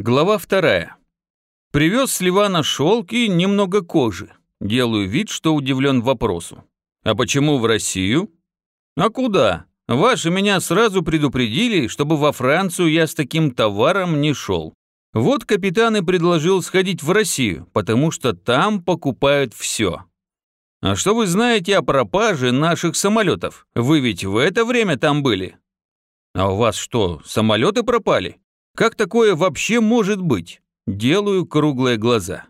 Глава вторая. Привез с Ливана шелк и немного кожи. Делаю вид, что удивлен вопросу. А почему в Россию? А куда? Ваши меня сразу предупредили, чтобы во Францию я с таким товаром не шел. Вот капитан и предложил сходить в Россию, потому что там покупают все. А что вы знаете о пропаже наших самолетов? Вы ведь в это время там были. А у вас что, самолеты пропали? Как такое вообще может быть? Делаю круглые глаза.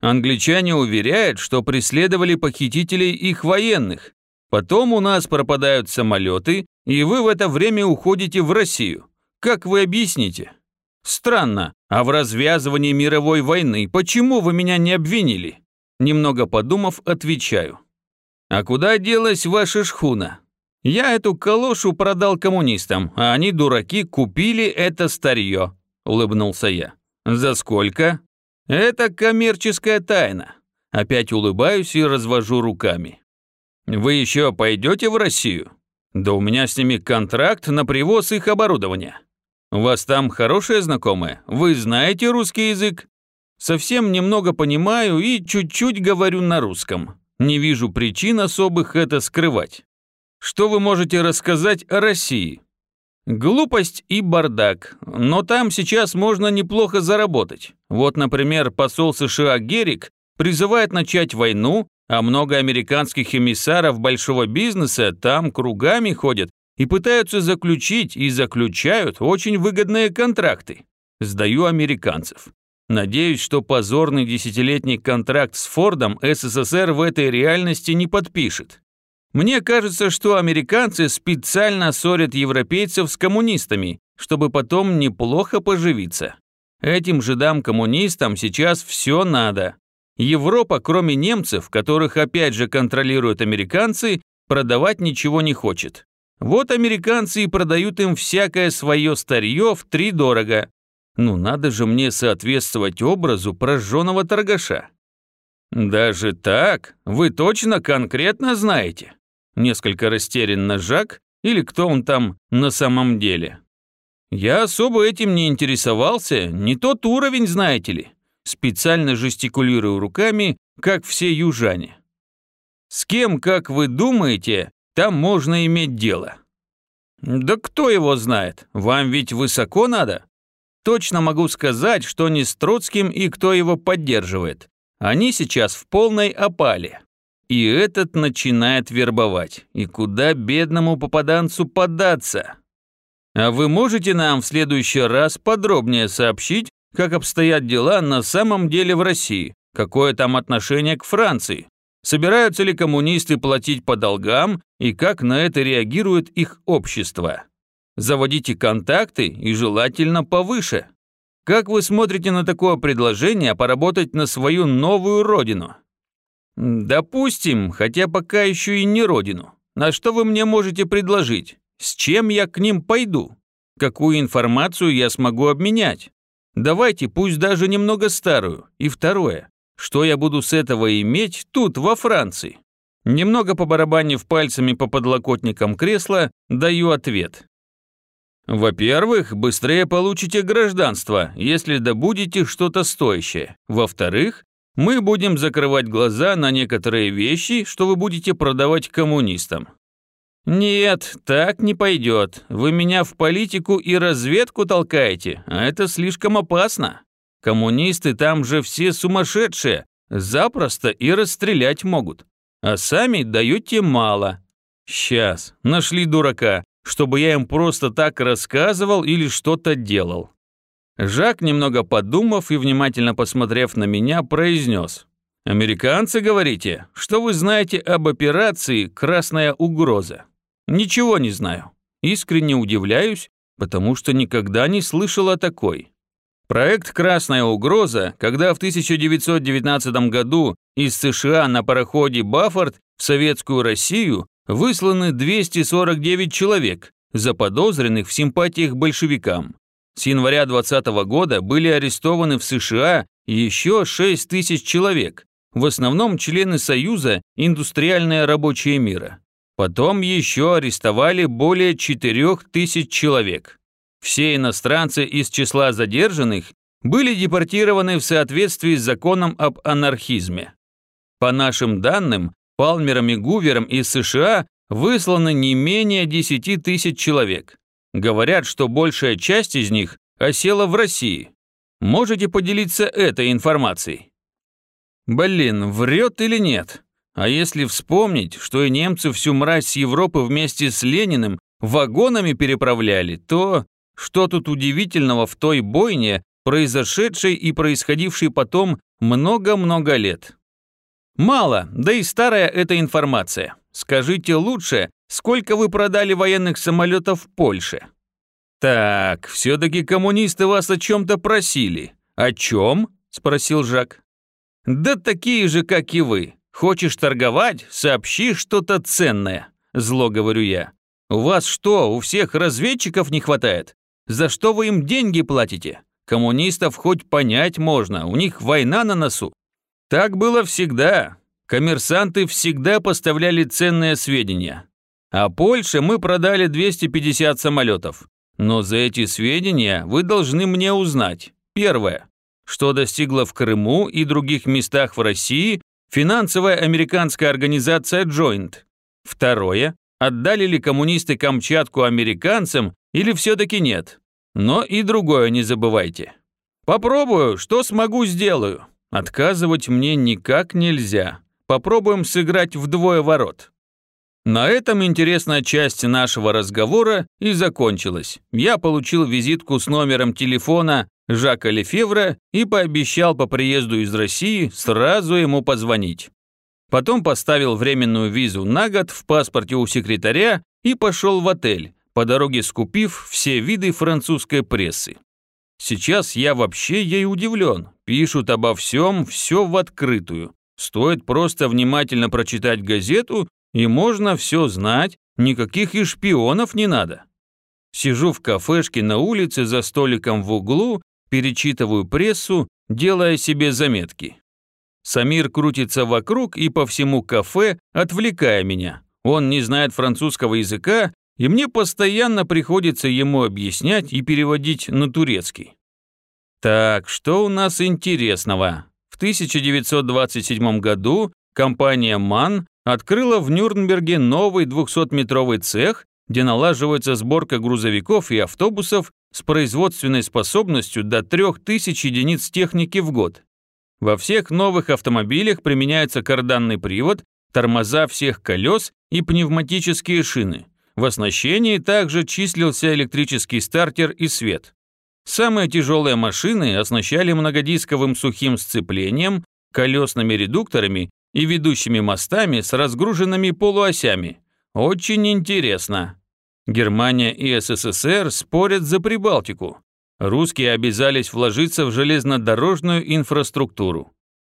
Англичане уверяют, что преследовали похитителей их военных. Потом у нас пропадают самолеты, и вы в это время уходите в Россию. Как вы объясните? Странно, а в развязывании мировой войны почему вы меня не обвинили? Немного подумав, отвечаю. А куда делась ваша шхуна? Я эту калошу продал коммунистам, а они, дураки, купили это старье», – улыбнулся я. «За сколько?» «Это коммерческая тайна». Опять улыбаюсь и развожу руками. «Вы еще пойдете в Россию?» «Да у меня с ними контракт на привоз их оборудования». «У вас там хорошие знакомые? Вы знаете русский язык?» «Совсем немного понимаю и чуть-чуть говорю на русском. Не вижу причин особых это скрывать». Что вы можете рассказать о России? Глупость и бардак, но там сейчас можно неплохо заработать. Вот, например, посол США Герик призывает начать войну, а много американских эмиссаров большого бизнеса там кругами ходят и пытаются заключить и заключают очень выгодные контракты. Сдаю американцев. Надеюсь, что позорный десятилетний контракт с Фордом СССР в этой реальности не подпишет. Мне кажется, что американцы специально ссорят европейцев с коммунистами, чтобы потом неплохо поживиться. Этим жидам-коммунистам сейчас все надо. Европа, кроме немцев, которых опять же контролируют американцы, продавать ничего не хочет. Вот американцы и продают им всякое свое старье в три дорого. Ну надо же мне соответствовать образу прожженного торгаша. Даже так? Вы точно конкретно знаете? Несколько растерянно Жак, или кто он там на самом деле. Я особо этим не интересовался, не тот уровень, знаете ли. Специально жестикулирую руками, как все южане. С кем, как вы думаете, там можно иметь дело? Да кто его знает, вам ведь высоко надо. Точно могу сказать, что не с Троцким и кто его поддерживает. Они сейчас в полной опале. И этот начинает вербовать. И куда бедному попаданцу податься? А вы можете нам в следующий раз подробнее сообщить, как обстоят дела на самом деле в России? Какое там отношение к Франции? Собираются ли коммунисты платить по долгам и как на это реагирует их общество? Заводите контакты и желательно повыше. Как вы смотрите на такое предложение поработать на свою новую родину? «Допустим, хотя пока еще и не родину. На что вы мне можете предложить? С чем я к ним пойду? Какую информацию я смогу обменять? Давайте, пусть даже немного старую. И второе, что я буду с этого иметь тут, во Франции?» Немного побарабанив пальцами по подлокотникам кресла, даю ответ. Во-первых, быстрее получите гражданство, если добудете что-то стоящее. Во-вторых, мы будем закрывать глаза на некоторые вещи, что вы будете продавать коммунистам. Нет, так не пойдет. Вы меня в политику и разведку толкаете, а это слишком опасно. Коммунисты там же все сумасшедшие, запросто и расстрелять могут. А сами даете мало. Сейчас, нашли дурака, чтобы я им просто так рассказывал или что-то делал. Жак, немного подумав и внимательно посмотрев на меня, произнес. «Американцы, говорите, что вы знаете об операции «Красная угроза»?» «Ничего не знаю. Искренне удивляюсь, потому что никогда не слышал о такой. Проект «Красная угроза», когда в 1919 году из США на пароходе «Баффорд» в Советскую Россию высланы 249 человек, заподозренных в симпатиях большевикам. С января 2020 года были арестованы в США еще 6 тысяч человек, в основном члены Союза «Индустриальное рабочее мира». Потом еще арестовали более 4 тысяч человек. Все иностранцы из числа задержанных были депортированы в соответствии с законом об анархизме. По нашим данным, Палмером и Гувером из США высланы не менее 10 тысяч человек. Говорят, что большая часть из них осела в России. Можете поделиться этой информацией? Блин, врет или нет? А если вспомнить, что и немцы всю мразь Европы вместе с Лениным вагонами переправляли, то что тут удивительного в той бойне, произошедшей и происходившей потом много-много лет? Мало, да и старая эта информация. Скажите лучше, сколько вы продали военных самолетов в Польше? Так, все-таки коммунисты вас о чем-то просили. О чем? Спросил Жак. Да такие же, как и вы. Хочешь торговать? Сообщи что-то ценное. Зло говорю я. У вас что, у всех разведчиков не хватает? За что вы им деньги платите? Коммунистов хоть понять можно, у них война на носу. Так было всегда. Коммерсанты всегда поставляли ценные сведения. А Польше мы продали 250 самолетов. Но за эти сведения вы должны мне узнать. Первое. Что достигла в Крыму и других местах в России финансовая американская организация Joint. Второе. Отдали ли коммунисты Камчатку американцам или все-таки нет? Но и другое не забывайте. Попробую, что смогу сделаю. Отказывать мне никак нельзя. Попробуем сыграть вдвое ворот. На этом интересная часть нашего разговора и закончилась. Я получил визитку с номером телефона Жака Лефевра и пообещал по приезду из России сразу ему позвонить. Потом поставил временную визу на год в паспорте у секретаря и пошел в отель, по дороге скупив все виды французской прессы. Сейчас я вообще ей удивлен. Пишут обо всем, все в открытую. Стоит просто внимательно прочитать газету, и можно все знать, никаких и шпионов не надо. Сижу в кафешке на улице за столиком в углу, перечитываю прессу, делая себе заметки. Самир крутится вокруг и по всему кафе, отвлекая меня. Он не знает французского языка и мне постоянно приходится ему объяснять и переводить на турецкий. Так, что у нас интересного? В 1927 году компания МАН открыла в Нюрнберге новый 200-метровый цех, где налаживается сборка грузовиков и автобусов с производственной способностью до 3000 единиц техники в год. Во всех новых автомобилях применяется карданный привод, тормоза всех колес и пневматические шины. В оснащении также числился электрический стартер и свет. Самые тяжелые машины оснащали многодисковым сухим сцеплением, колесными редукторами и ведущими мостами с разгруженными полуосями. Очень интересно. Германия и СССР спорят за Прибалтику. Русские обязались вложиться в железнодорожную инфраструктуру.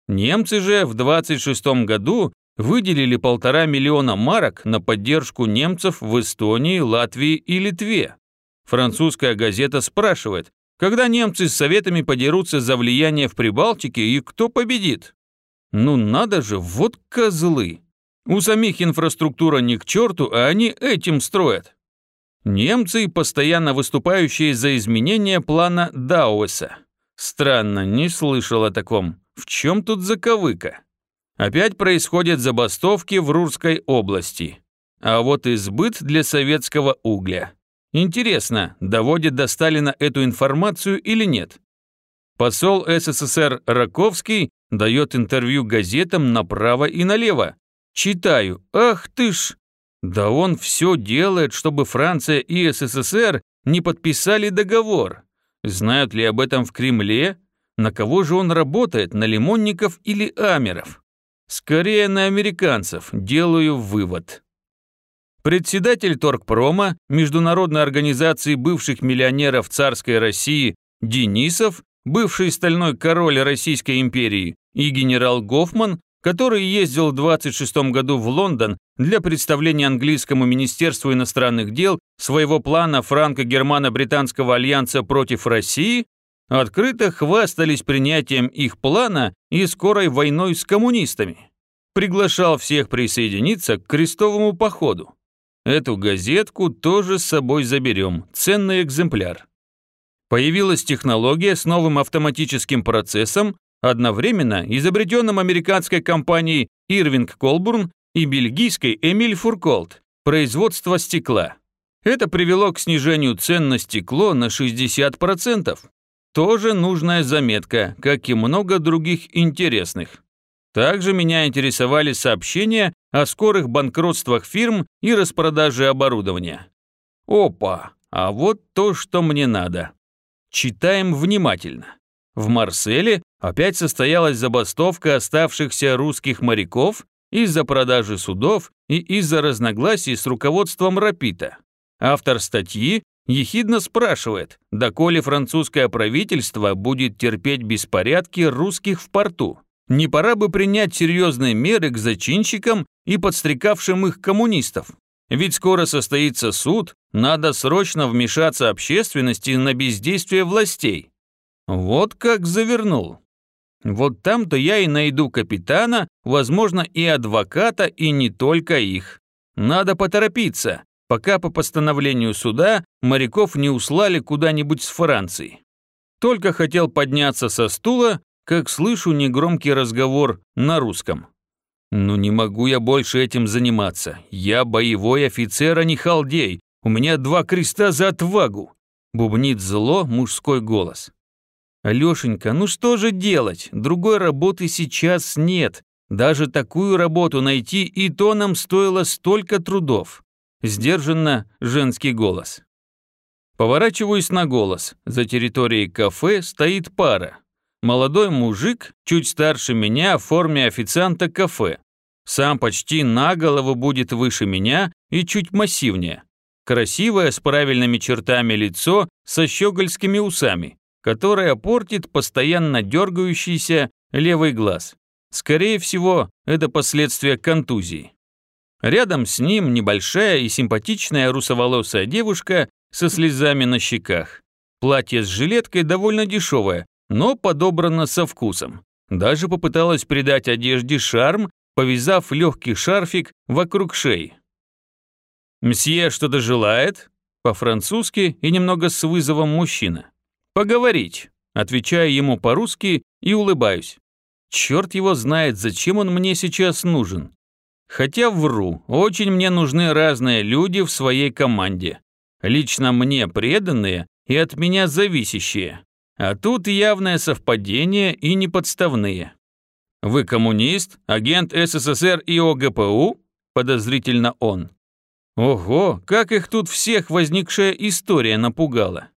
Немцы же в 26 году выделили полтора миллиона марок на поддержку немцев в Эстонии, Латвии и Литве. Французская газета спрашивает, когда немцы с советами подерутся за влияние в Прибалтике и кто победит? Ну надо же, вот козлы. У самих инфраструктура не к черту, а они этим строят. Немцы, постоянно выступающие за изменение плана Дауэса. Странно, не слышал о таком. В чем тут заковыка? Опять происходят забастовки в Рурской области. А вот избыт для советского угля. Интересно, доводит до Сталина эту информацию или нет? Посол СССР Раковский дает интервью газетам направо и налево. Читаю, ах ты ж! Да он все делает, чтобы Франция и СССР не подписали договор. Знают ли об этом в Кремле? На кого же он работает, на лимонников или амеров? Скорее на американцев, делаю вывод. Председатель Торгпрома, Международной организации бывших миллионеров царской России Денисов, бывший стальной король Российской империи, и генерал Гофман, который ездил в 26 году в Лондон для представления английскому Министерству иностранных дел своего плана франко-германо-британского альянса против России, открыто хвастались принятием их плана и скорой войной с коммунистами. Приглашал всех присоединиться к крестовому походу. Эту газетку тоже с собой заберем, ценный экземпляр. Появилась технология с новым автоматическим процессом, одновременно изобретенным американской компанией Ирвинг Колбурн и бельгийской Эмиль Фурколт, производство стекла. Это привело к снижению цен на стекло на 60%. Тоже нужная заметка, как и много других интересных. Также меня интересовали сообщения о скорых банкротствах фирм и распродаже оборудования. Опа, а вот то, что мне надо. Читаем внимательно. В Марселе опять состоялась забастовка оставшихся русских моряков из-за продажи судов и из-за разногласий с руководством Рапита. Автор статьи ехидно спрашивает, доколе французское правительство будет терпеть беспорядки русских в порту. Не пора бы принять серьезные меры к зачинщикам и подстрекавшим их коммунистов? Ведь скоро состоится суд, надо срочно вмешаться общественности на бездействие властей. Вот как завернул. Вот там-то я и найду капитана, возможно, и адвоката, и не только их. Надо поторопиться, пока по постановлению суда моряков не услали куда-нибудь с Франции. Только хотел подняться со стула, как слышу негромкий разговор на русском. «Ну не могу я больше этим заниматься. Я боевой офицер, а не халдей. У меня два креста за отвагу!» Бубнит зло мужской голос. «Алешенька, ну что же делать? Другой работы сейчас нет. Даже такую работу найти и то нам стоило столько трудов». Сдержанно женский голос. Поворачиваюсь на голос. За территорией кафе стоит пара. Молодой мужик, чуть старше меня, в форме официанта кафе. Сам почти на голову будет выше меня и чуть массивнее. Красивое, с правильными чертами лицо, со щегольскими усами, которое портит постоянно дергающийся левый глаз. Скорее всего, это последствия контузии. Рядом с ним небольшая и симпатичная русоволосая девушка со слезами на щеках. Платье с жилеткой довольно дешевое, но подобрана со вкусом. Даже попыталась придать одежде шарм, повязав легкий шарфик вокруг шеи. «Мсье что-то желает?» По-французски и немного с вызовом мужчина. «Поговорить», отвечаю ему по-русски и улыбаюсь. Черт его знает, зачем он мне сейчас нужен. Хотя вру, очень мне нужны разные люди в своей команде. Лично мне преданные и от меня зависящие. А тут явное совпадение и неподставные. «Вы коммунист? Агент СССР и ОГПУ?» Подозрительно он. Ого, как их тут всех возникшая история напугала.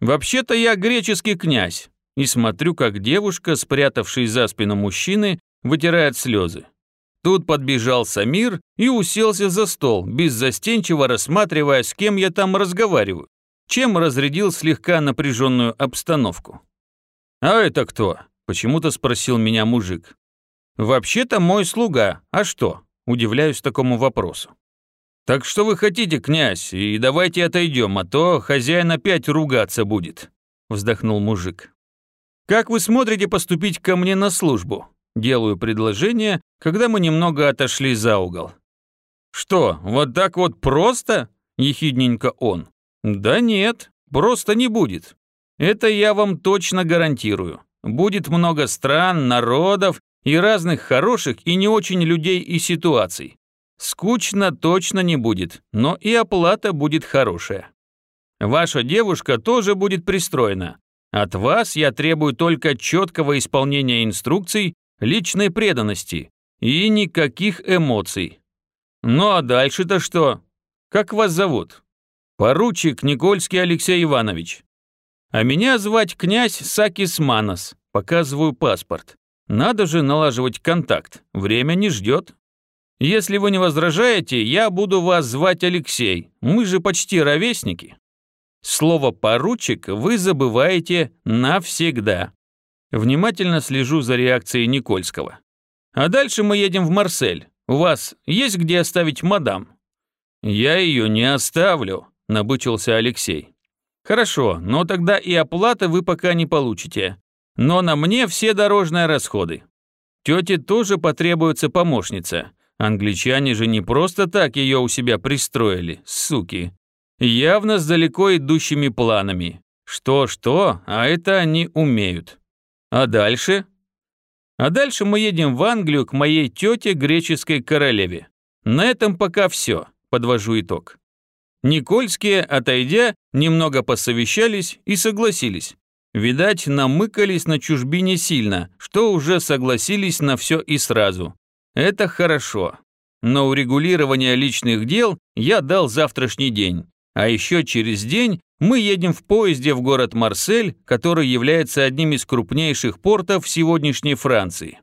Вообще-то я греческий князь, и смотрю, как девушка, спрятавшись за спину мужчины, вытирает слезы. Тут подбежал Самир и уселся за стол, беззастенчиво рассматривая, с кем я там разговариваю чем разрядил слегка напряженную обстановку. «А это кто?» – почему-то спросил меня мужик. «Вообще-то мой слуга, а что?» – удивляюсь такому вопросу. «Так что вы хотите, князь, и давайте отойдем, а то хозяин опять ругаться будет», – вздохнул мужик. «Как вы смотрите поступить ко мне на службу?» Делаю предложение, когда мы немного отошли за угол. «Что, вот так вот просто?» – ехидненько он. Да нет, просто не будет. Это я вам точно гарантирую. Будет много стран, народов и разных хороших и не очень людей и ситуаций. Скучно точно не будет, но и оплата будет хорошая. Ваша девушка тоже будет пристроена. От вас я требую только четкого исполнения инструкций, личной преданности и никаких эмоций. Ну а дальше-то что? Как вас зовут? Поручик Никольский Алексей Иванович. А меня звать князь Сакис Манос. Показываю паспорт. Надо же налаживать контакт. Время не ждет. Если вы не возражаете, я буду вас звать Алексей. Мы же почти ровесники. Слово «поручик» вы забываете навсегда. Внимательно слежу за реакцией Никольского. А дальше мы едем в Марсель. У вас есть где оставить мадам? Я ее не оставлю, набычился Алексей. «Хорошо, но тогда и оплаты вы пока не получите. Но на мне все дорожные расходы. Тете тоже потребуется помощница. Англичане же не просто так ее у себя пристроили, суки. Явно с далеко идущими планами. Что-что, а это они умеют. А дальше? А дальше мы едем в Англию к моей тете греческой королеве. На этом пока все, подвожу итог. Никольские, отойдя, немного посовещались и согласились. Видать, намыкались на чужбине сильно, что уже согласились на все и сразу. Это хорошо. Но урегулирование личных дел я дал завтрашний день. А еще через день мы едем в поезде в город Марсель, который является одним из крупнейших портов сегодняшней Франции.